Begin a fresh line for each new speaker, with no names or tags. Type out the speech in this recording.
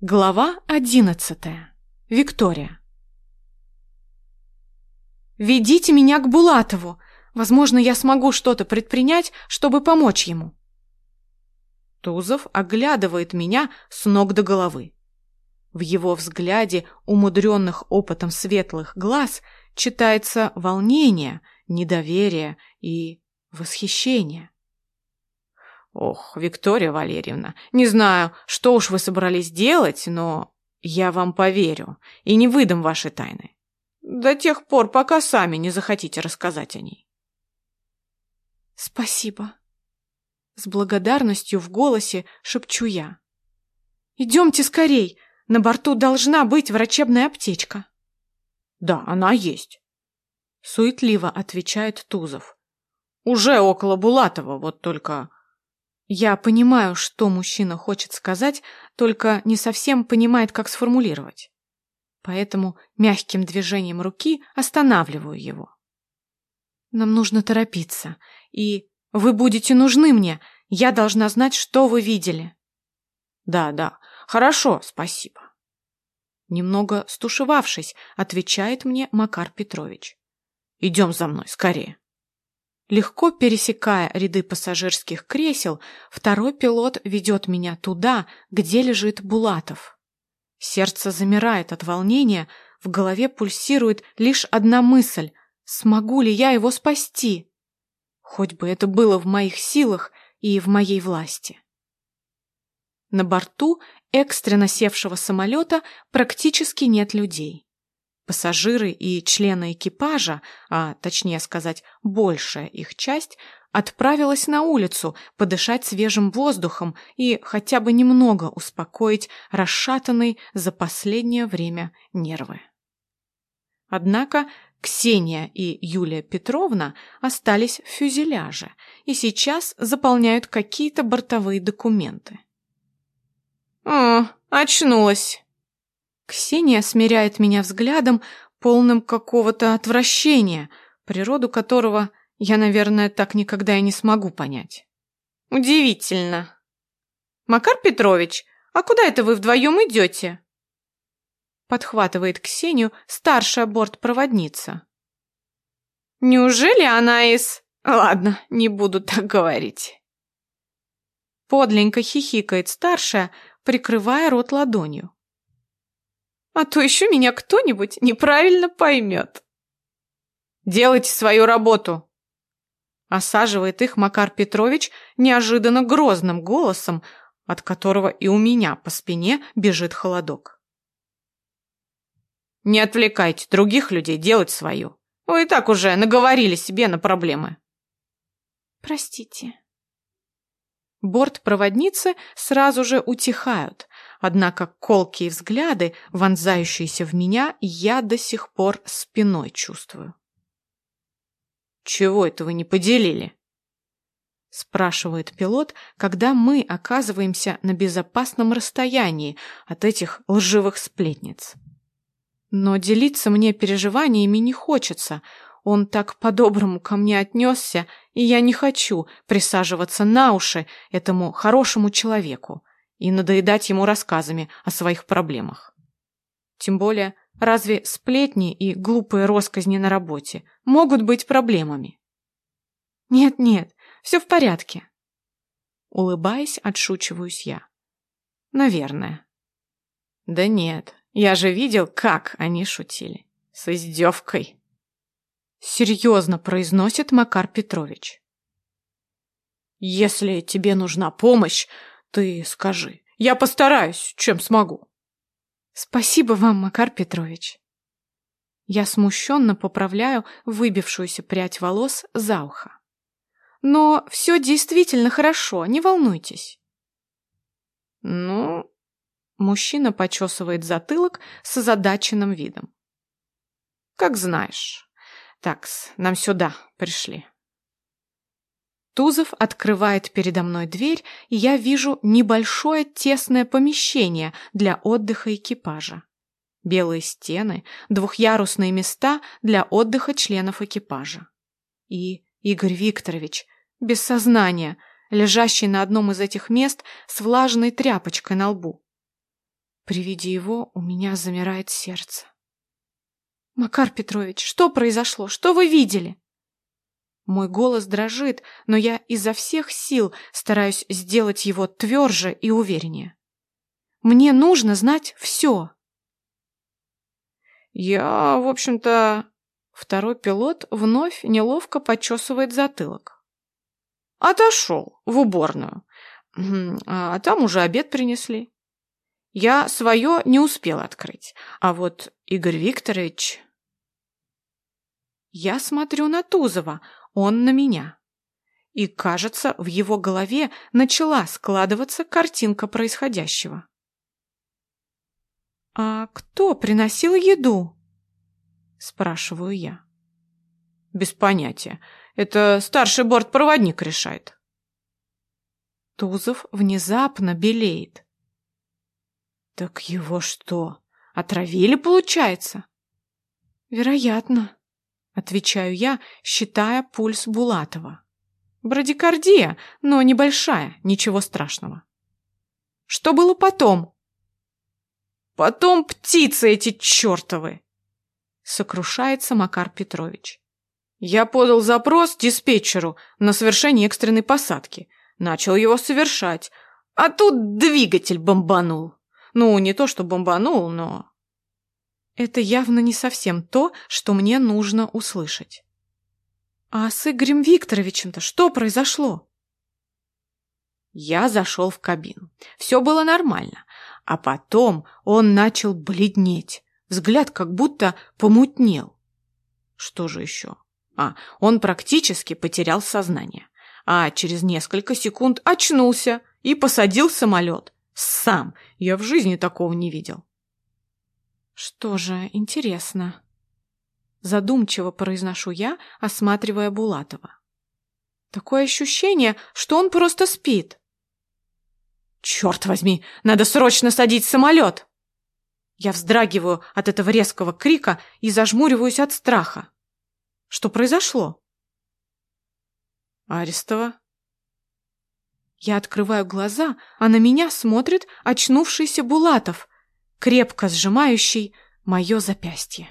Глава одиннадцатая. Виктория. «Ведите меня к Булатову. Возможно, я смогу что-то предпринять, чтобы помочь ему». Тузов оглядывает меня с ног до головы. В его взгляде, умудренных опытом светлых глаз, читается волнение, недоверие и восхищение. Ох, Виктория Валерьевна, не знаю, что уж вы собрались делать, но я вам поверю и не выдам ваши тайны. До тех пор, пока сами не захотите рассказать о ней. Спасибо. С благодарностью в голосе шепчу я. Идемте скорей, на борту должна быть врачебная аптечка. Да, она есть. Суетливо отвечает Тузов. Уже около Булатова, вот только... Я понимаю, что мужчина хочет сказать, только не совсем понимает, как сформулировать. Поэтому мягким движением руки останавливаю его. Нам нужно торопиться, и вы будете нужны мне. Я должна знать, что вы видели. Да, да, хорошо, спасибо. Немного стушевавшись, отвечает мне Макар Петрович. Идем за мной, скорее. Легко пересекая ряды пассажирских кресел, второй пилот ведет меня туда, где лежит Булатов. Сердце замирает от волнения, в голове пульсирует лишь одна мысль — смогу ли я его спасти? Хоть бы это было в моих силах и в моей власти. На борту экстренно севшего самолета практически нет людей. Пассажиры и члены экипажа, а точнее сказать, большая их часть, отправилась на улицу подышать свежим воздухом и хотя бы немного успокоить расшатанные за последнее время нервы. Однако Ксения и Юлия Петровна остались в фюзеляже и сейчас заполняют какие-то бортовые документы. «О, очнулась!» Ксения смиряет меня взглядом, полным какого-то отвращения, природу которого я, наверное, так никогда и не смогу понять. Удивительно. Макар Петрович, а куда это вы вдвоем идете? Подхватывает Ксению старшая бортпроводница. Неужели она из... Ладно, не буду так говорить. Подленько хихикает старшая, прикрывая рот ладонью а то еще меня кто-нибудь неправильно поймет. Делайте свою работу. Осаживает их Макар Петрович неожиданно грозным голосом, от которого и у меня по спине бежит холодок. Не отвлекайте других людей делать свою. Вы и так уже наговорили себе на проблемы. Простите. Бортпроводницы сразу же утихают, однако колкие взгляды, вонзающиеся в меня, я до сих пор спиной чувствую. «Чего это вы не поделили?» спрашивает пилот, когда мы оказываемся на безопасном расстоянии от этих лживых сплетниц. Но делиться мне переживаниями не хочется, он так по-доброму ко мне отнесся, и я не хочу присаживаться на уши этому хорошему человеку и надоедать ему рассказами о своих проблемах. Тем более, разве сплетни и глупые росказни на работе могут быть проблемами? Нет-нет, все в порядке. Улыбаясь, отшучиваюсь я. Наверное. Да нет, я же видел, как они шутили. С издевкой. Серьезно произносит Макар Петрович. Если тебе нужна помощь, ты скажи. Я постараюсь, чем смогу. Спасибо вам, Макар Петрович. Я смущенно поправляю выбившуюся прядь волос за ухо. Но все действительно хорошо, не волнуйтесь. Ну, мужчина почесывает затылок с озадаченным видом. Как знаешь. Такс, нам сюда пришли. Тузов открывает передо мной дверь, и я вижу небольшое тесное помещение для отдыха экипажа. Белые стены, двухъярусные места для отдыха членов экипажа. И Игорь Викторович, без сознания, лежащий на одном из этих мест с влажной тряпочкой на лбу. При виде его у меня замирает сердце. «Макар Петрович, что произошло? Что вы видели?» Мой голос дрожит, но я изо всех сил стараюсь сделать его тверже и увереннее. Мне нужно знать все. Я, в общем-то... Второй пилот вновь неловко почесывает затылок. Отошел в уборную. А там уже обед принесли. Я свое не успел открыть. А вот Игорь Викторович... Я смотрю на Тузова, он на меня. И, кажется, в его голове начала складываться картинка происходящего. «А кто приносил еду?» Спрашиваю я. «Без понятия. Это старший бортпроводник решает». Тузов внезапно белеет. «Так его что, отравили, получается?» «Вероятно», — отвечаю я, считая пульс Булатова. «Брадикардия, но небольшая, ничего страшного». «Что было потом?» «Потом птицы эти чертовы!» Сокрушается Макар Петрович. «Я подал запрос диспетчеру на совершение экстренной посадки. Начал его совершать, а тут двигатель бомбанул». Ну, не то, что бомбанул, но... Это явно не совсем то, что мне нужно услышать. А с Игорем Викторовичем-то что произошло? Я зашел в кабину. Все было нормально. А потом он начал бледнеть. Взгляд как будто помутнел. Что же еще? А, он практически потерял сознание. А через несколько секунд очнулся и посадил самолет. Сам. Я в жизни такого не видел. Что же, интересно. Задумчиво произношу я, осматривая Булатова. Такое ощущение, что он просто спит. Черт возьми, надо срочно садить самолет! Я вздрагиваю от этого резкого крика и зажмуриваюсь от страха. Что произошло? Арестова я открываю глаза, а на меня смотрит очнувшийся Булатов, крепко сжимающий мое запястье.